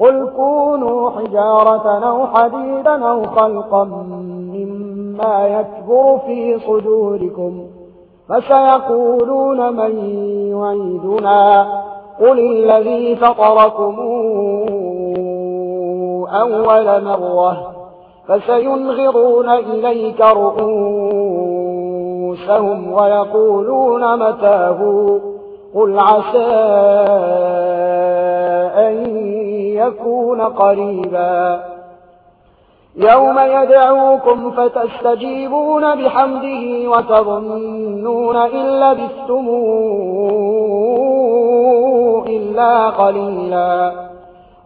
قل كونوا حجارة أو حديدا أو خلقا مما يكبر في صدوركم فسيقولون من يعيدنا قل الذي فطركم أول مرة فسينغرون إليك رؤوسهم ويقولون متاه قل عسى يكون قريبا. يوم يدعوكم فتستجيبون بحمده وتظنون إن لبثتموا إلا قليلا.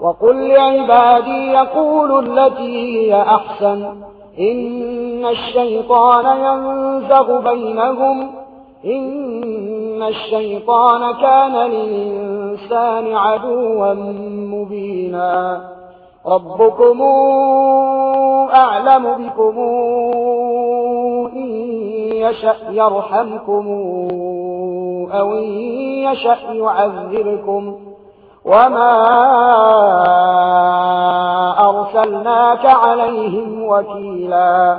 وقل لعبادي يقول التي هي أحسن. إن الشيطان ينزغ بينهم. إن الشيطان كان للإنسان عدوا مبينا ربكم أعلم بكم إن يشأ يرحمكم أو إن يشأ يعذركم وما أرسلناك عليهم وكيلا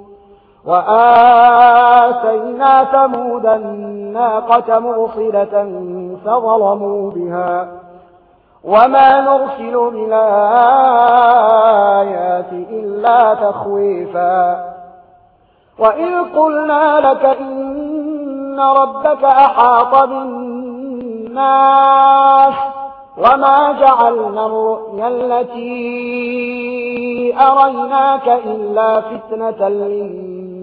وآتينا ثمود الناقة مرصلة فظلموا بها وما نرسل بالآيات إلا تخويفا وإذ قلنا لك إن ربك أحاط بالناس وما جعلنا الرؤيا التي أريناك إلا فتنة للناس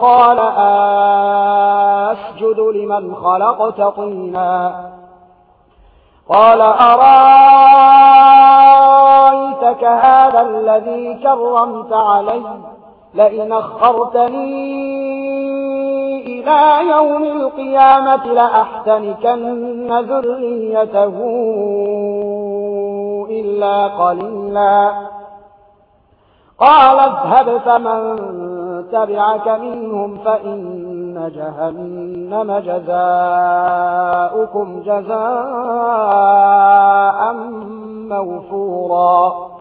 قال أسجد لمن خلقت طينا. قال أرأيتك هذا الذي كرمت علي؟ لئن أخرتني إلى يوم القيامة لأحتنكن ذريته إلا قليلا. قال اذهب فمن اتبعك منهم فإن جهنم جزاؤكم جزاء موفورا.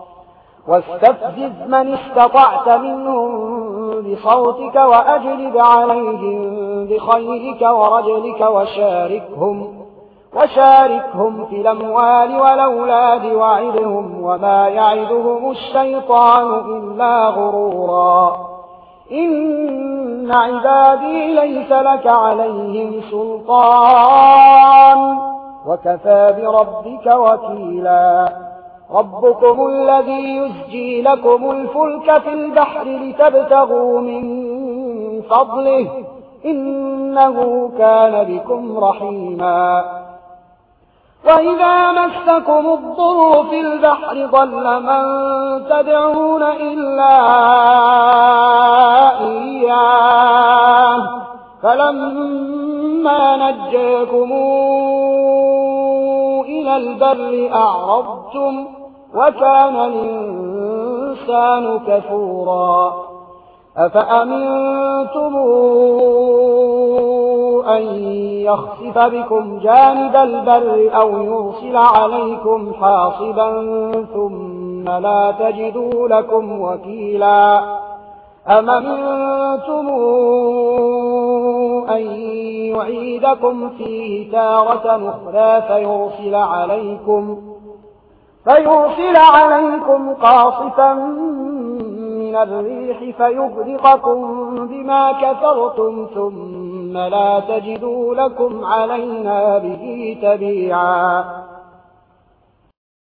واستفزز من استطعت منهم بصوتك وأجلب عليهم بخيرك ورجلك وشاركهم وشاركهم في الأموال والأولاد وعدهم وما يعدهم الشيطان إلا غرورا. إن عبادي ليس لك عليهم سلطان وكفى بربك وكيلا ربكم الذي يسجي لكم الفلك في البحر لتبتغوا من فضله إنه كان بكم رحيما وإذا مسكم الضر في البحر ضل من تدعون إلا فلما نجاكم إلى البر أعرضتم وكان الإنسان كفورا أفأمنتم أن يخصف بكم جانب البر أو يرسل عليكم حاصبا ثم لا تجدوا لكم وكيلا أمنتمون أن يعيدكم فيه تارة أخرى فيرسل عليكم فيرسل عليكم قاصفا من الريح فيغرقكم بما كفرتم ثم لا تجدوا لكم علينا به تبيعا